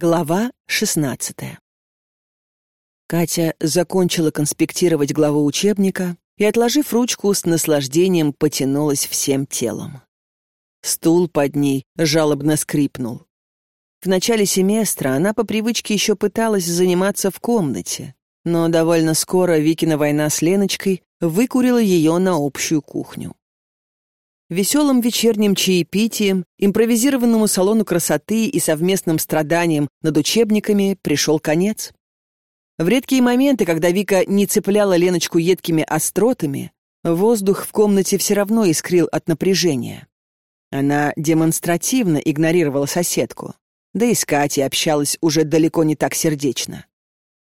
Глава 16 Катя закончила конспектировать главу учебника и, отложив ручку, с наслаждением потянулась всем телом. Стул под ней жалобно скрипнул. В начале семестра она по привычке еще пыталась заниматься в комнате, но довольно скоро Викина война с Леночкой выкурила ее на общую кухню. Веселым вечерним чаепитием, импровизированному салону красоты и совместным страданием над учебниками пришел конец. В редкие моменты, когда Вика не цепляла Леночку едкими остротами, воздух в комнате все равно искрил от напряжения. Она демонстративно игнорировала соседку, да и с Катей общалась уже далеко не так сердечно.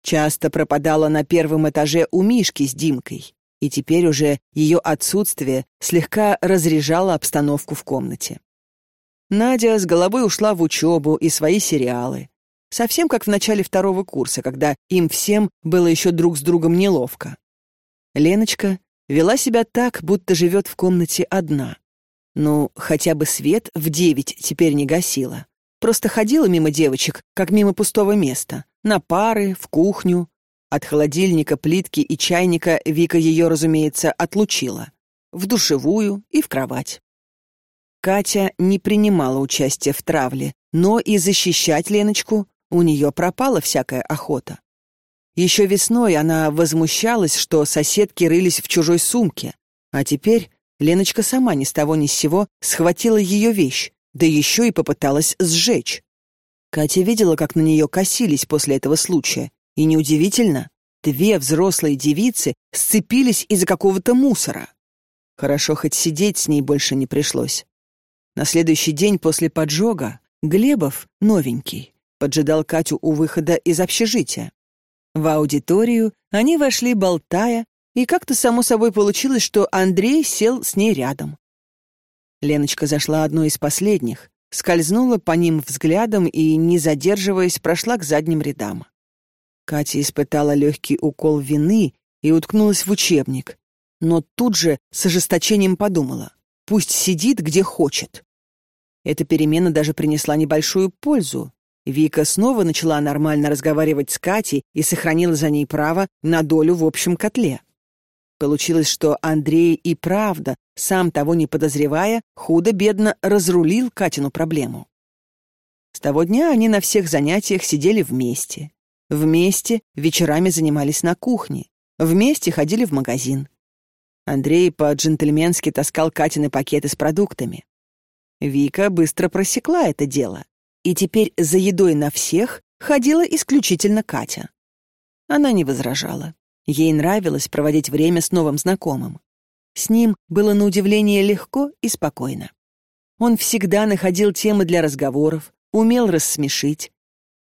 Часто пропадала на первом этаже у Мишки с Димкой, и теперь уже ее отсутствие слегка разряжало обстановку в комнате. Надя с головой ушла в учебу и свои сериалы. Совсем как в начале второго курса, когда им всем было еще друг с другом неловко. Леночка вела себя так, будто живет в комнате одна. Ну, хотя бы свет в девять теперь не гасила. Просто ходила мимо девочек, как мимо пустого места. На пары, в кухню, от холодильника, плитки и чайника Вика ее, разумеется, отлучила. В душевую и в кровать. Катя не принимала участия в травле, но и защищать Леночку у нее пропала всякая охота. Еще весной она возмущалась, что соседки рылись в чужой сумке, а теперь Леночка сама ни с того ни с сего схватила ее вещь, да еще и попыталась сжечь. Катя видела, как на нее косились после этого случая, и неудивительно, две взрослые девицы сцепились из-за какого-то мусора. Хорошо, хоть сидеть с ней больше не пришлось. На следующий день после поджога Глебов, новенький, поджидал Катю у выхода из общежития. В аудиторию они вошли, болтая, и как-то само собой получилось, что Андрей сел с ней рядом. Леночка зашла одной из последних, скользнула по ним взглядом и, не задерживаясь, прошла к задним рядам. Катя испытала легкий укол вины и уткнулась в учебник, но тут же с ожесточением подумала, пусть сидит где хочет. Эта перемена даже принесла небольшую пользу. Вика снова начала нормально разговаривать с Катей и сохранила за ней право на долю в общем котле. Получилось, что Андрей и правда, сам того не подозревая, худо-бедно разрулил Катину проблему. С того дня они на всех занятиях сидели вместе. Вместе вечерами занимались на кухне. Вместе ходили в магазин. Андрей по-джентльменски таскал Катины пакеты с продуктами. Вика быстро просекла это дело. И теперь за едой на всех ходила исключительно Катя. Она не возражала. Ей нравилось проводить время с новым знакомым. С ним было на удивление легко и спокойно. Он всегда находил темы для разговоров, умел рассмешить,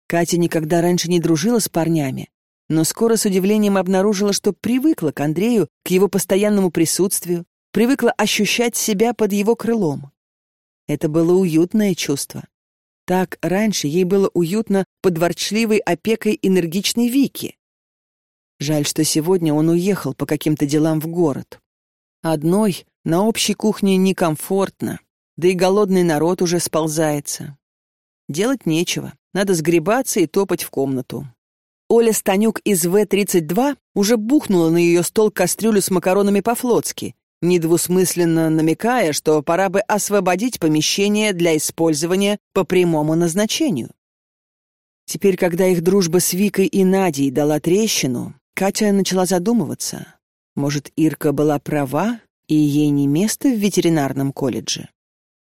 Катя никогда раньше не дружила с парнями, но скоро с удивлением обнаружила, что привыкла к Андрею, к его постоянному присутствию, привыкла ощущать себя под его крылом. Это было уютное чувство. Так раньше ей было уютно под ворчливой опекой энергичной Вики. Жаль, что сегодня он уехал по каким-то делам в город. Одной на общей кухне некомфортно, да и голодный народ уже сползается. Делать нечего. Надо сгребаться и топать в комнату. Оля Станюк из В-32 уже бухнула на ее стол кастрюлю с макаронами по-флотски, недвусмысленно намекая, что пора бы освободить помещение для использования по прямому назначению. Теперь, когда их дружба с Викой и Надей дала трещину, Катя начала задумываться. Может, Ирка была права, и ей не место в ветеринарном колледже?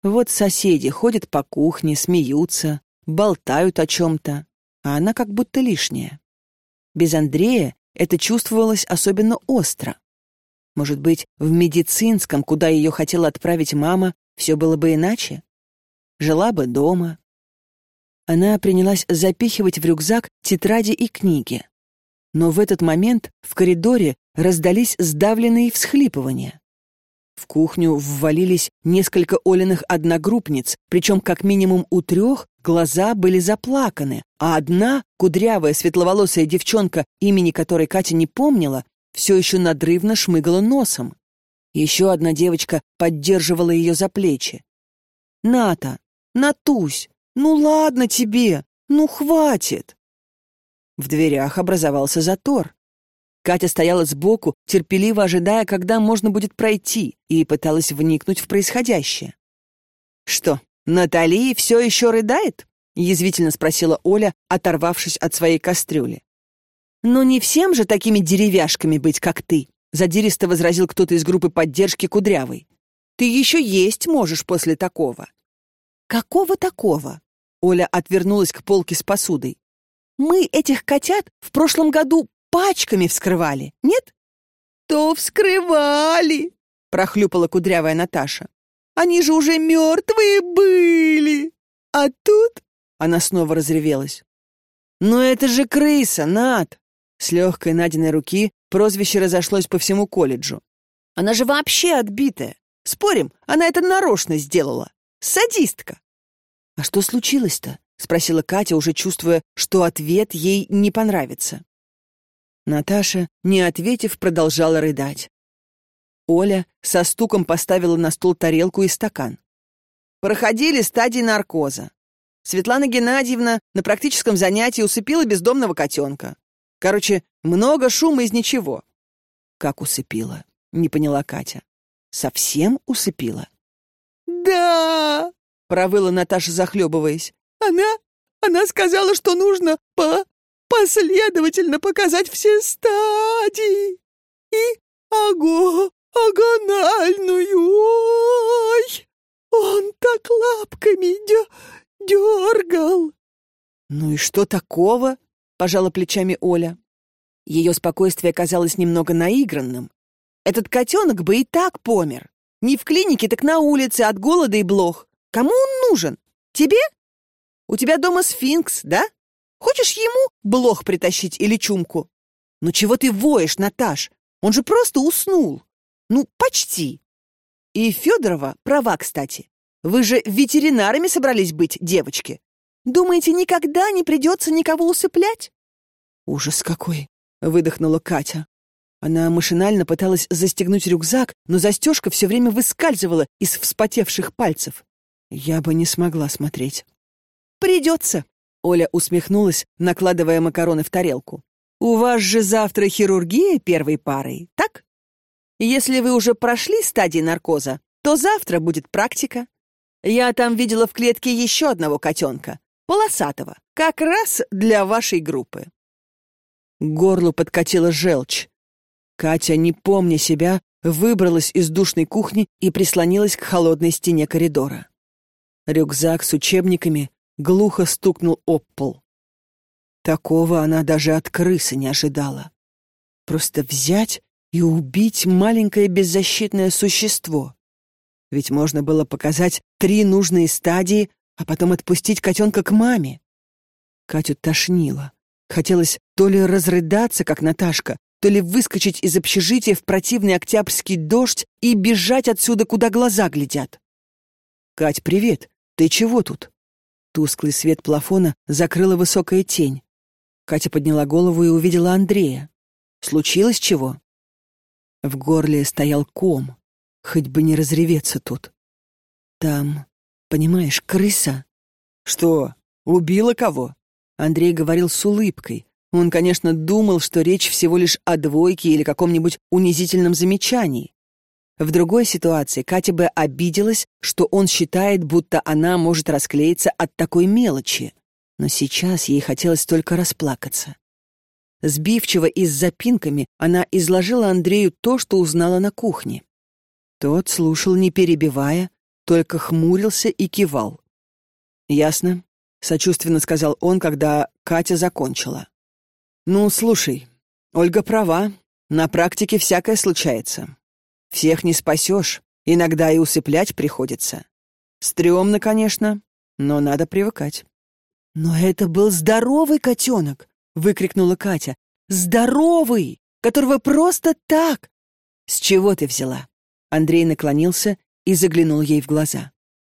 Вот соседи ходят по кухне, смеются, болтают о чем-то, а она как будто лишняя. Без Андрея это чувствовалось особенно остро. Может быть, в медицинском, куда ее хотела отправить мама, все было бы иначе? Жила бы дома. Она принялась запихивать в рюкзак тетради и книги. Но в этот момент в коридоре раздались сдавленные всхлипывания. В кухню ввалились несколько Олиных одногруппниц, причем как минимум у трех глаза были заплаканы, а одна, кудрявая светловолосая девчонка, имени которой Катя не помнила, все еще надрывно шмыгала носом. Еще одна девочка поддерживала ее за плечи. «Ната! Натусь! Ну ладно тебе! Ну, хватит!» В дверях образовался затор. Катя стояла сбоку, терпеливо ожидая, когда можно будет пройти, и пыталась вникнуть в происходящее. «Что, Натали все еще рыдает?» — язвительно спросила Оля, оторвавшись от своей кастрюли. «Но не всем же такими деревяшками быть, как ты», — задиристо возразил кто-то из группы поддержки Кудрявой. «Ты еще есть можешь после такого». «Какого такого?» Оля отвернулась к полке с посудой. «Мы этих котят в прошлом году пачками вскрывали, нет?» «То вскрывали!» — прохлюпала кудрявая Наташа. «Они же уже мертвые были! А тут...» Она снова разревелась. «Но это же крыса, Над!» С легкой Надиной руки прозвище разошлось по всему колледжу. «Она же вообще отбитая! Спорим, она это нарочно сделала! Садистка!» «А что случилось-то?» — спросила Катя, уже чувствуя, что ответ ей не понравится. Наташа, не ответив, продолжала рыдать. Оля со стуком поставила на стол тарелку и стакан. Проходили стадии наркоза. Светлана Геннадьевна на практическом занятии усыпила бездомного котенка. Короче, много шума из ничего. Как усыпила? Не поняла Катя. Совсем усыпила? Да, провыла Наташа, захлебываясь. Она, она сказала, что нужно по последовательно показать все стадии. И ого, агональную. Ой, он так лапками дё, дергал. Ну и что такого? Пожала плечами Оля. Ее спокойствие казалось немного наигранным. Этот котенок бы и так помер. Не в клинике, так на улице от голода и блох. Кому он нужен? Тебе? У тебя дома сфинкс, да? Хочешь ему блох притащить или чумку? Ну чего ты воешь, Наташ? Он же просто уснул. Ну, почти. И Федорова права, кстати. Вы же ветеринарами собрались быть, девочки. Думаете, никогда не придется никого усыплять? Ужас какой, выдохнула Катя. Она машинально пыталась застегнуть рюкзак, но застежка все время выскальзывала из вспотевших пальцев. Я бы не смогла смотреть. «Придется», Оля усмехнулась, накладывая макароны в тарелку. «У вас же завтра хирургия первой парой, так? Если вы уже прошли стадии наркоза, то завтра будет практика. Я там видела в клетке еще одного котенка, полосатого, как раз для вашей группы». К горлу подкатила желчь. Катя, не помня себя, выбралась из душной кухни и прислонилась к холодной стене коридора. Рюкзак с учебниками глухо стукнул об пол. Такого она даже от крысы не ожидала. Просто взять и убить маленькое беззащитное существо. Ведь можно было показать три нужные стадии, а потом отпустить котенка к маме. Катю тошнило. Хотелось то ли разрыдаться, как Наташка, то ли выскочить из общежития в противный октябрьский дождь и бежать отсюда, куда глаза глядят. «Кать, привет! Ты чего тут?» Тусклый свет плафона закрыла высокая тень. Катя подняла голову и увидела Андрея. Случилось чего? В горле стоял ком. Хоть бы не разреветься тут. Там, понимаешь, крыса. Что, убила кого? Андрей говорил с улыбкой. Он, конечно, думал, что речь всего лишь о двойке или каком-нибудь унизительном замечании. В другой ситуации Катя бы обиделась, что он считает, будто она может расклеиться от такой мелочи. Но сейчас ей хотелось только расплакаться. Сбивчиво и с запинками она изложила Андрею то, что узнала на кухне. Тот слушал, не перебивая, только хмурился и кивал. «Ясно», — сочувственно сказал он, когда Катя закончила. «Ну, слушай, Ольга права, на практике всякое случается. Всех не спасешь, иногда и усыплять приходится. Стремно, конечно, но надо привыкать. «Но это был здоровый котенок!» — выкрикнула Катя. «Здоровый! Которого просто так!» «С чего ты взяла?» Андрей наклонился и заглянул ей в глаза.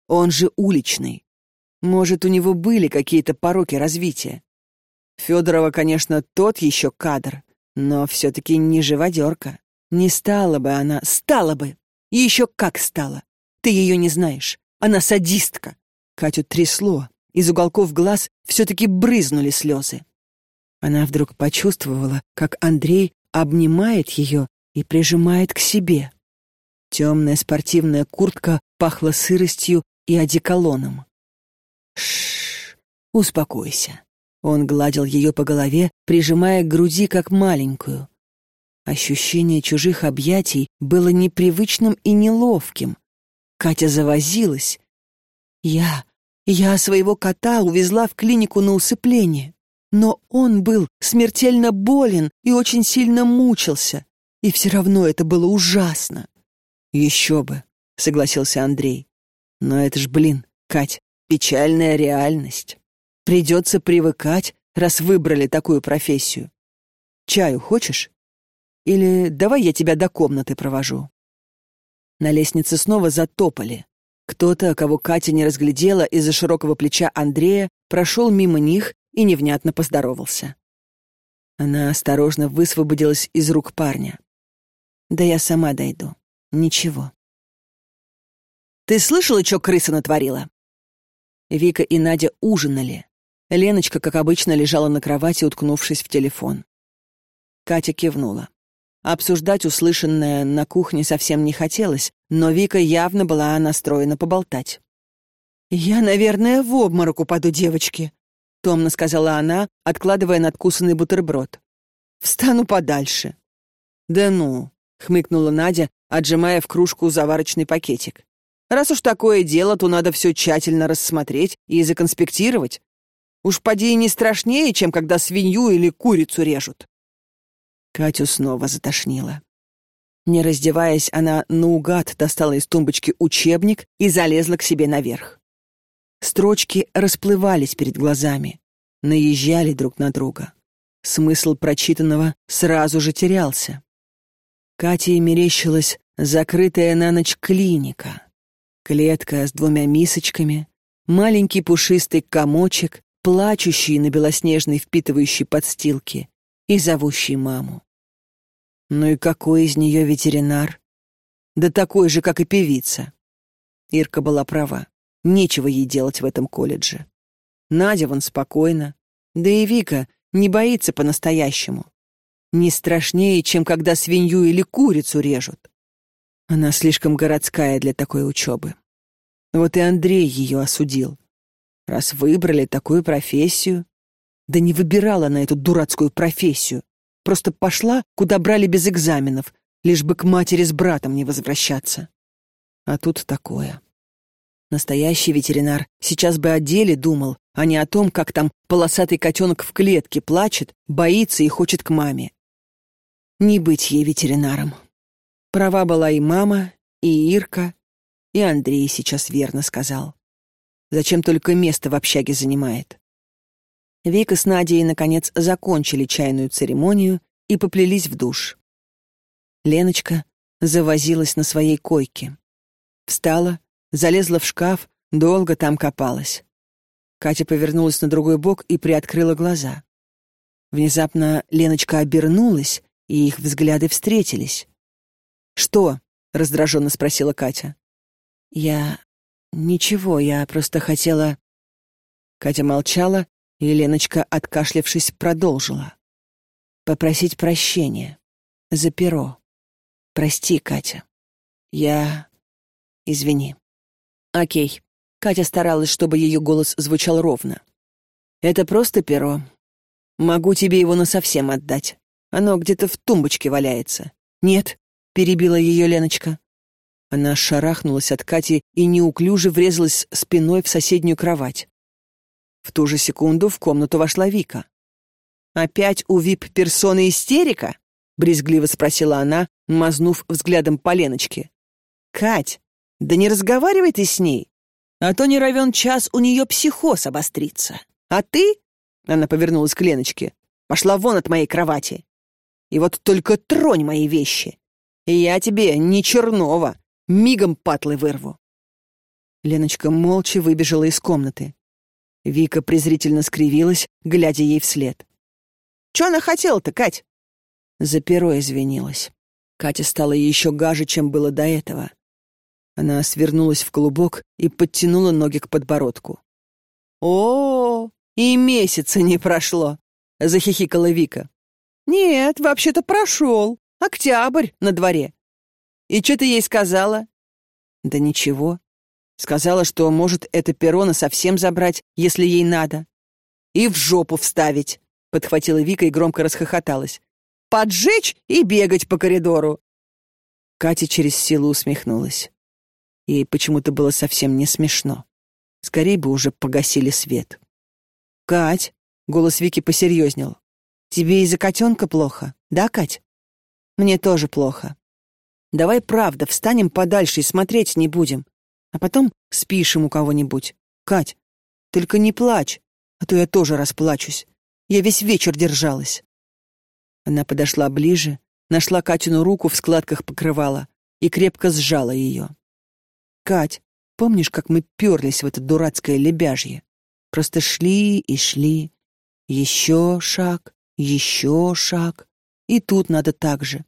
«Он же уличный. Может, у него были какие-то пороки развития. Федорова, конечно, тот еще кадр, но все-таки не живодерка. Не стала бы она, стала бы. Еще как стала. Ты ее не знаешь. Она садистка. Катю трясло, из уголков глаз все-таки брызнули слезы. Она вдруг почувствовала, как Андрей обнимает ее и прижимает к себе. Темная спортивная куртка пахла сыростью и одеколоном. Шш, успокойся. Он гладил ее по голове, прижимая к груди как маленькую. Ощущение чужих объятий было непривычным и неловким. Катя завозилась. «Я... я своего кота увезла в клинику на усыпление. Но он был смертельно болен и очень сильно мучился. И все равно это было ужасно». «Еще бы», — согласился Андрей. «Но это ж, блин, Кать, печальная реальность. Придется привыкать, раз выбрали такую профессию. Чаю хочешь? Или давай я тебя до комнаты провожу?» На лестнице снова затопали. Кто-то, кого Катя не разглядела из-за широкого плеча Андрея, прошел мимо них и невнятно поздоровался. Она осторожно высвободилась из рук парня. «Да я сама дойду. Ничего». «Ты слышала, что крыса натворила?» Вика и Надя ужинали. Леночка, как обычно, лежала на кровати, уткнувшись в телефон. Катя кивнула. Обсуждать услышанное на кухне совсем не хотелось, но Вика явно была настроена поболтать. «Я, наверное, в обморок упаду, девочки», — томно сказала она, откладывая надкусанный бутерброд. «Встану подальше». «Да ну», — хмыкнула Надя, отжимая в кружку заварочный пакетик. «Раз уж такое дело, то надо все тщательно рассмотреть и законспектировать, Уж поди не страшнее, чем когда свинью или курицу режут. Катю снова затошнило. Не раздеваясь, она наугад достала из тумбочки учебник и залезла к себе наверх. Строчки расплывались перед глазами, наезжали друг на друга. Смысл прочитанного сразу же терялся. Кате мерещилась закрытая на ночь клиника. Клетка с двумя мисочками, маленький пушистый комочек, плачущий на белоснежной впитывающей подстилке и зовущий маму. Ну и какой из нее ветеринар? Да такой же, как и певица. Ирка была права. Нечего ей делать в этом колледже. Надя вон спокойна. Да и Вика не боится по-настоящему. Не страшнее, чем когда свинью или курицу режут. Она слишком городская для такой учебы. Вот и Андрей ее осудил. Раз выбрали такую профессию... Да не выбирала на эту дурацкую профессию. Просто пошла, куда брали без экзаменов, лишь бы к матери с братом не возвращаться. А тут такое. Настоящий ветеринар сейчас бы о деле думал, а не о том, как там полосатый котенок в клетке плачет, боится и хочет к маме. Не быть ей ветеринаром. Права была и мама, и Ирка, и Андрей сейчас верно сказал. Зачем только место в общаге занимает? Вика с Надей, наконец, закончили чайную церемонию и поплелись в душ. Леночка завозилась на своей койке. Встала, залезла в шкаф, долго там копалась. Катя повернулась на другой бок и приоткрыла глаза. Внезапно Леночка обернулась, и их взгляды встретились. «Что?» — раздраженно спросила Катя. «Я «Ничего, я просто хотела...» Катя молчала, и Леночка, откашлявшись, продолжила. «Попросить прощения. За перо. Прости, Катя. Я... Извини». «Окей». Катя старалась, чтобы ее голос звучал ровно. «Это просто перо. Могу тебе его насовсем отдать. Оно где-то в тумбочке валяется». «Нет», — перебила ее Леночка. Она шарахнулась от Кати и неуклюже врезалась спиной в соседнюю кровать. В ту же секунду в комнату вошла Вика. «Опять у вип-персоны истерика?» — брезгливо спросила она, мазнув взглядом по Леночке. «Кать, да не разговаривай ты с ней, а то не равен час у нее психоз обострится. А ты...» — она повернулась к Леночке. «Пошла вон от моей кровати. И вот только тронь мои вещи. И я тебе не Чернова, Мигом патлы вырву. Леночка молча выбежала из комнаты. Вика презрительно скривилась, глядя ей вслед. «Чё она хотела-то, Кать?» За перо извинилась. Катя стала еще гаже, чем было до этого. Она свернулась в клубок и подтянула ноги к подбородку. О, и месяца не прошло, захихикала Вика. Нет, вообще-то прошел. Октябрь на дворе. И что ты ей сказала? Да ничего. Сказала, что может это перо совсем забрать, если ей надо. И в жопу вставить, подхватила Вика и громко расхохоталась. Поджечь и бегать по коридору. Катя через силу усмехнулась. Ей почему-то было совсем не смешно. Скорей бы уже погасили свет. «Кать!» — голос Вики посерьезнел. «Тебе из-за котенка плохо, да, Кать?» «Мне тоже плохо. Давай, правда, встанем подальше и смотреть не будем. А потом спишем у кого-нибудь. Кать, только не плачь, а то я тоже расплачусь. Я весь вечер держалась». Она подошла ближе, нашла Катину руку в складках покрывала и крепко сжала ее. «Кать, помнишь, как мы перлись в это дурацкое лебяжье? Просто шли и шли. Еще шаг, еще шаг. И тут надо так же.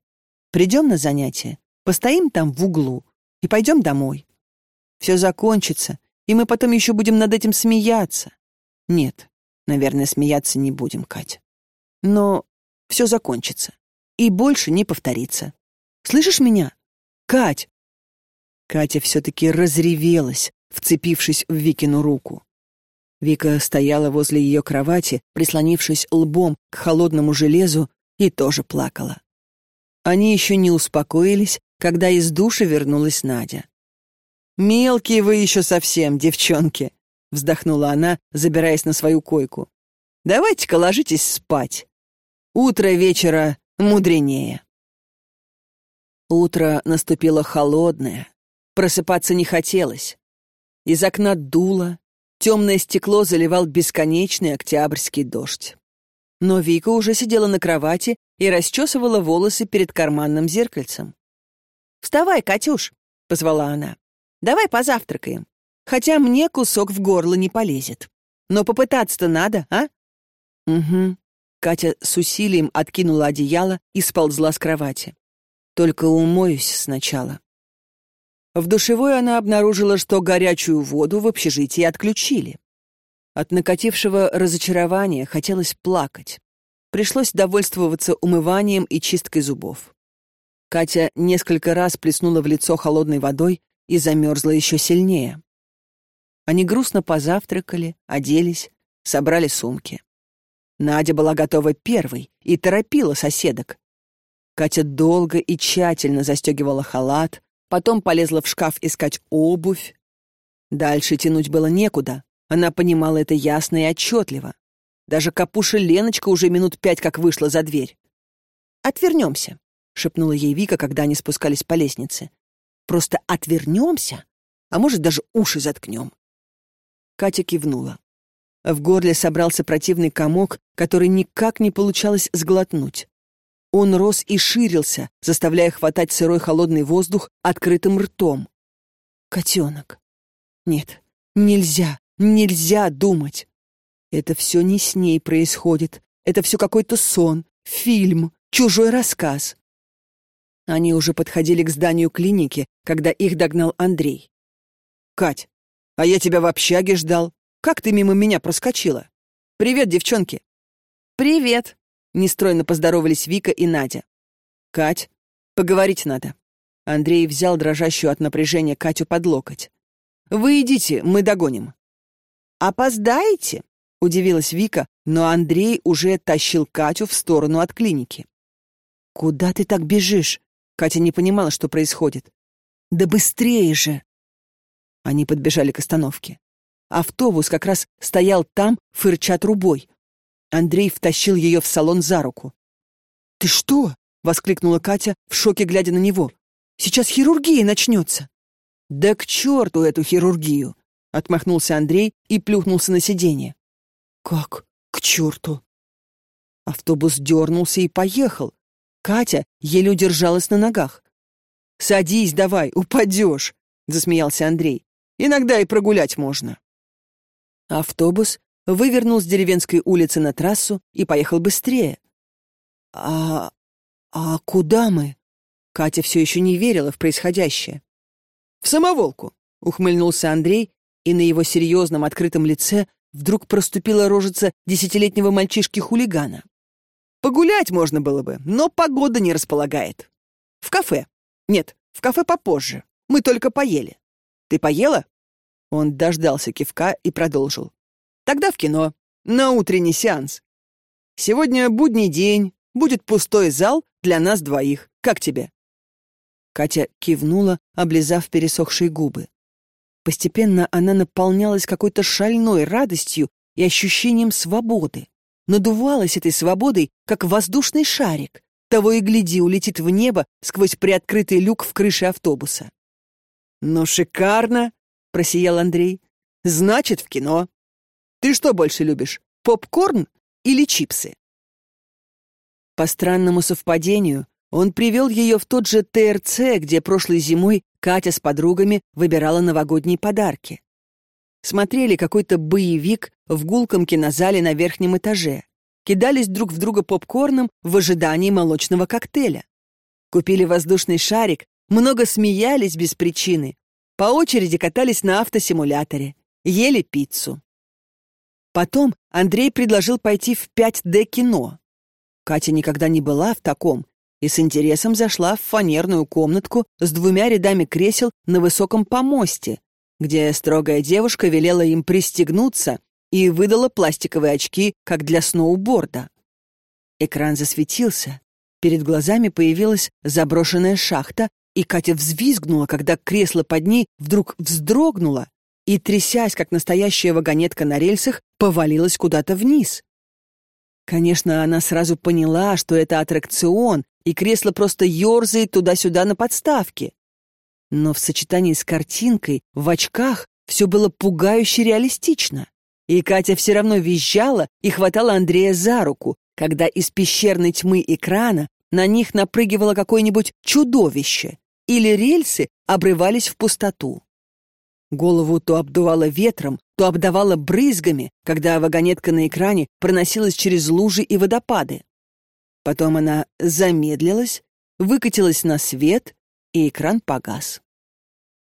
Придем на занятие, постоим там в углу и пойдем домой. Все закончится, и мы потом еще будем над этим смеяться. Нет, наверное, смеяться не будем, Катя. Но все закончится и больше не повторится. Слышишь меня? Кать, Катя все-таки разревелась, вцепившись в Викину руку. Вика стояла возле ее кровати, прислонившись лбом к холодному железу, и тоже плакала. Они еще не успокоились, когда из души вернулась Надя. «Мелкие вы еще совсем, девчонки!» — вздохнула она, забираясь на свою койку. «Давайте-ка ложитесь спать. Утро вечера мудренее». Утро наступило холодное, Просыпаться не хотелось. Из окна дуло, темное стекло заливал бесконечный октябрьский дождь. Но Вика уже сидела на кровати и расчесывала волосы перед карманным зеркальцем. «Вставай, Катюш!» — позвала она. «Давай позавтракаем. Хотя мне кусок в горло не полезет. Но попытаться-то надо, а?» «Угу». Катя с усилием откинула одеяло и сползла с кровати. «Только умоюсь сначала». В душевой она обнаружила, что горячую воду в общежитии отключили. От накатившего разочарования хотелось плакать. Пришлось довольствоваться умыванием и чисткой зубов. Катя несколько раз плеснула в лицо холодной водой и замерзла еще сильнее. Они грустно позавтракали, оделись, собрали сумки. Надя была готова первой и торопила соседок. Катя долго и тщательно застегивала халат, потом полезла в шкаф искать обувь. Дальше тянуть было некуда, она понимала это ясно и отчетливо. Даже капуша Леночка уже минут пять как вышла за дверь. «Отвернемся», — шепнула ей Вика, когда они спускались по лестнице. «Просто отвернемся, а может, даже уши заткнем». Катя кивнула. В горле собрался противный комок, который никак не получалось сглотнуть. Он рос и ширился, заставляя хватать сырой холодный воздух открытым ртом. Котенок. Нет, нельзя, нельзя думать. Это все не с ней происходит. Это все какой-то сон, фильм, чужой рассказ. Они уже подходили к зданию клиники, когда их догнал Андрей. «Кать, а я тебя в общаге ждал. Как ты мимо меня проскочила? Привет, девчонки!» «Привет!» Нестройно поздоровались Вика и Надя. «Кать, поговорить надо». Андрей взял дрожащую от напряжения Катю под локоть. «Вы идите, мы догоним». «Опоздаете?» — удивилась Вика, но Андрей уже тащил Катю в сторону от клиники. «Куда ты так бежишь?» Катя не понимала, что происходит. «Да быстрее же!» Они подбежали к остановке. Автобус как раз стоял там, фырча трубой. Андрей втащил ее в салон за руку. «Ты что?» — воскликнула Катя, в шоке глядя на него. «Сейчас хирургия начнется». «Да к черту эту хирургию!» — отмахнулся Андрей и плюхнулся на сиденье. «Как к черту?» Автобус дернулся и поехал. Катя еле удержалась на ногах. «Садись давай, упадешь!» — засмеялся Андрей. «Иногда и прогулять можно». Автобус вывернул с деревенской улицы на трассу и поехал быстрее. «А... а куда мы?» Катя все еще не верила в происходящее. «В самоволку», — ухмыльнулся Андрей, и на его серьезном открытом лице вдруг проступила рожица десятилетнего мальчишки-хулигана. «Погулять можно было бы, но погода не располагает. В кафе. Нет, в кафе попозже. Мы только поели. Ты поела?» Он дождался кивка и продолжил. «Тогда в кино. На утренний сеанс. Сегодня будний день, будет пустой зал для нас двоих. Как тебе?» Катя кивнула, облизав пересохшие губы. Постепенно она наполнялась какой-то шальной радостью и ощущением свободы. Надувалась этой свободой, как воздушный шарик. Того и гляди, улетит в небо сквозь приоткрытый люк в крыше автобуса. «Ну, шикарно!» — просиял Андрей. «Значит, в кино. Ты что больше любишь, попкорн или чипсы?» По странному совпадению, он привел ее в тот же ТРЦ, где прошлой зимой Катя с подругами выбирала новогодние подарки. Смотрели какой-то боевик в гулком кинозале на верхнем этаже. Кидались друг в друга попкорном в ожидании молочного коктейля. Купили воздушный шарик, много смеялись без причины. По очереди катались на автосимуляторе. Ели пиццу. Потом Андрей предложил пойти в 5D-кино. Катя никогда не была в таком и с интересом зашла в фанерную комнатку с двумя рядами кресел на высоком помосте, где строгая девушка велела им пристегнуться и выдала пластиковые очки, как для сноуборда. Экран засветился, перед глазами появилась заброшенная шахта, и Катя взвизгнула, когда кресло под ней вдруг вздрогнуло и, трясясь, как настоящая вагонетка на рельсах, повалилась куда-то вниз. Конечно, она сразу поняла, что это аттракцион, и кресло просто ерзает туда-сюда на подставке. Но в сочетании с картинкой, в очках, все было пугающе реалистично. И Катя все равно визжала и хватала Андрея за руку, когда из пещерной тьмы экрана на них напрыгивало какое-нибудь чудовище, или рельсы обрывались в пустоту. Голову то обдувало ветром, то обдавало брызгами, когда вагонетка на экране проносилась через лужи и водопады. Потом она замедлилась, выкатилась на свет, и экран погас.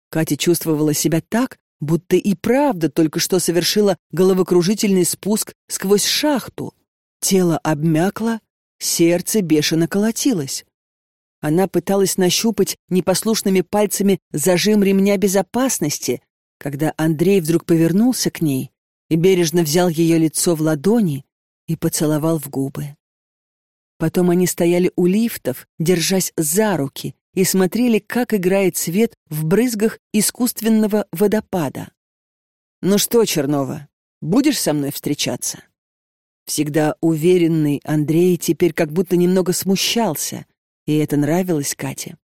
Катя чувствовала себя так, будто и правда только что совершила головокружительный спуск сквозь шахту. Тело обмякло, сердце бешено колотилось. Она пыталась нащупать непослушными пальцами зажим ремня безопасности, когда Андрей вдруг повернулся к ней и бережно взял ее лицо в ладони и поцеловал в губы. Потом они стояли у лифтов, держась за руки, и смотрели, как играет свет в брызгах искусственного водопада. «Ну что, Чернова, будешь со мной встречаться?» Всегда уверенный Андрей теперь как будто немного смущался, и это нравилось Кате.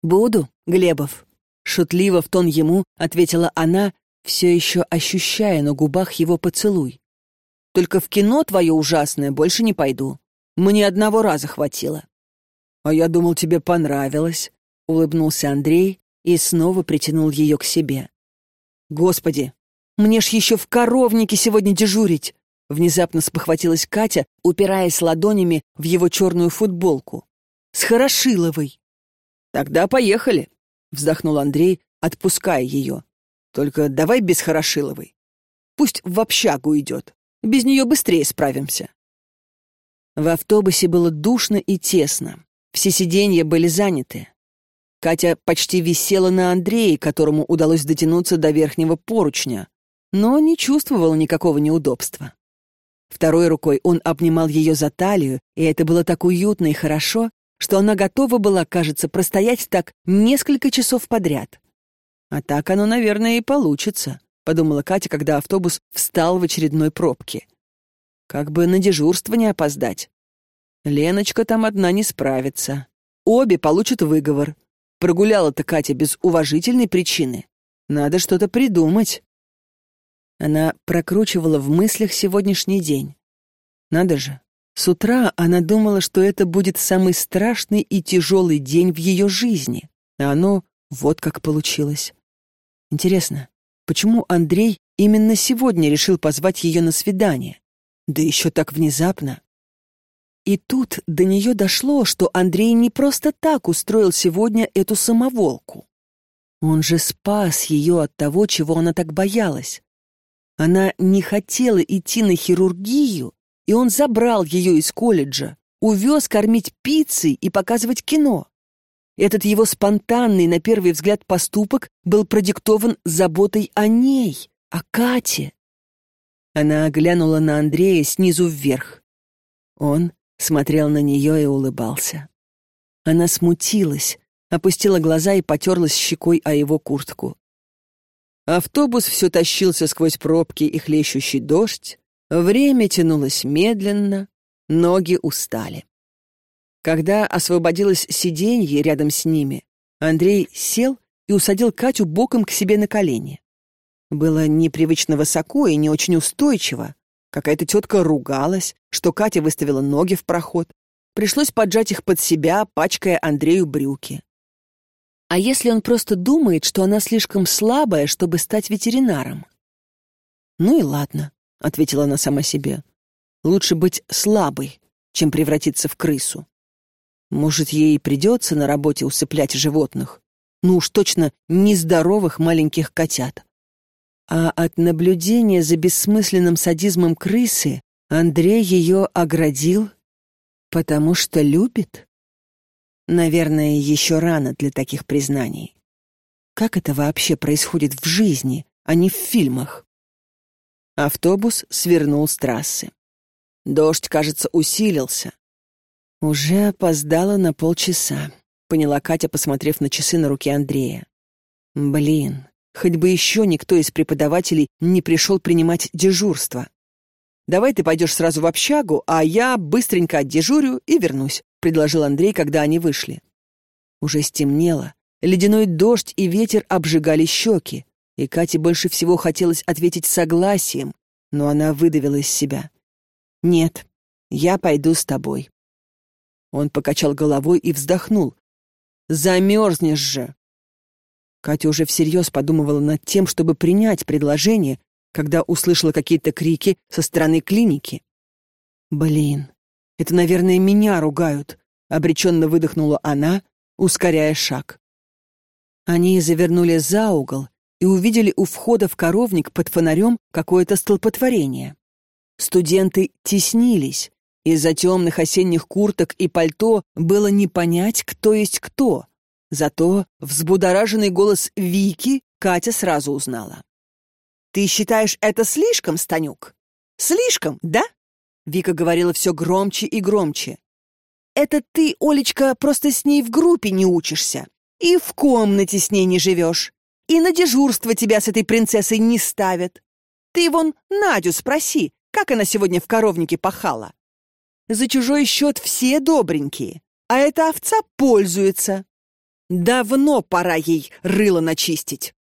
«Буду, Глебов», — шутливо в тон ему ответила она, все еще ощущая на губах его поцелуй. «Только в кино твое ужасное больше не пойду. Мне одного раза хватило». «А я думал, тебе понравилось», — улыбнулся Андрей и снова притянул ее к себе. «Господи, мне ж еще в коровнике сегодня дежурить!» Внезапно спохватилась Катя, упираясь ладонями в его черную футболку. «С Хорошиловой!» «Тогда поехали!» — вздохнул Андрей, отпуская ее. «Только давай без Хорошиловой. Пусть в общагу идет. Без нее быстрее справимся». В автобусе было душно и тесно. Все сиденья были заняты. Катя почти висела на Андрее, которому удалось дотянуться до верхнего поручня, но не чувствовала никакого неудобства. Второй рукой он обнимал ее за талию, и это было так уютно и хорошо, что она готова была, кажется, простоять так несколько часов подряд. А так оно, наверное, и получится, подумала Катя, когда автобус встал в очередной пробке. Как бы на дежурство не опоздать. Леночка там одна не справится. Обе получат выговор. Прогуляла-то Катя без уважительной причины. Надо что-то придумать. Она прокручивала в мыслях сегодняшний день. Надо же, с утра она думала, что это будет самый страшный и тяжелый день в ее жизни. А оно вот как получилось. Интересно, почему Андрей именно сегодня решил позвать ее на свидание? Да еще так внезапно. И тут до нее дошло, что Андрей не просто так устроил сегодня эту самоволку. Он же спас ее от того, чего она так боялась. Она не хотела идти на хирургию, и он забрал ее из колледжа, увез кормить пиццей и показывать кино. Этот его спонтанный, на первый взгляд, поступок был продиктован заботой о ней, о Кате. Она глянула на Андрея снизу вверх. Он смотрел на нее и улыбался. Она смутилась, опустила глаза и потерлась щекой о его куртку. Автобус все тащился сквозь пробки и хлещущий дождь, время тянулось медленно, ноги устали. Когда освободилось сиденье рядом с ними, Андрей сел и усадил Катю боком к себе на колени. Было непривычно высоко и не очень устойчиво. Какая-то тетка ругалась, что Катя выставила ноги в проход. Пришлось поджать их под себя, пачкая Андрею брюки. А если он просто думает, что она слишком слабая, чтобы стать ветеринаром? «Ну и ладно», — ответила она сама себе. «Лучше быть слабой, чем превратиться в крысу». Может, ей придется на работе усыплять животных? Ну уж точно нездоровых маленьких котят. А от наблюдения за бессмысленным садизмом крысы Андрей ее оградил, потому что любит? Наверное, еще рано для таких признаний. Как это вообще происходит в жизни, а не в фильмах? Автобус свернул с трассы. Дождь, кажется, усилился, «Уже опоздала на полчаса», — поняла Катя, посмотрев на часы на руке Андрея. «Блин, хоть бы еще никто из преподавателей не пришел принимать дежурство. Давай ты пойдешь сразу в общагу, а я быстренько отдежурю и вернусь», — предложил Андрей, когда они вышли. Уже стемнело, ледяной дождь и ветер обжигали щеки, и Кате больше всего хотелось ответить согласием, но она выдавила из себя. «Нет, я пойду с тобой». Он покачал головой и вздохнул. «Замерзнешь же!» Катя уже всерьез подумывала над тем, чтобы принять предложение, когда услышала какие-то крики со стороны клиники. «Блин, это, наверное, меня ругают», — обреченно выдохнула она, ускоряя шаг. Они завернули за угол и увидели у входа в коровник под фонарем какое-то столпотворение. Студенты теснились, из-за темных осенних курток и пальто было не понять, кто есть кто. Зато взбудораженный голос Вики Катя сразу узнала. «Ты считаешь это слишком, Станюк? Слишком, да?» Вика говорила все громче и громче. «Это ты, Олечка, просто с ней в группе не учишься. И в комнате с ней не живешь. И на дежурство тебя с этой принцессой не ставят. Ты вон Надю спроси, как она сегодня в коровнике пахала. За чужой счет все добренькие, а эта овца пользуется. Давно пора ей рыло начистить.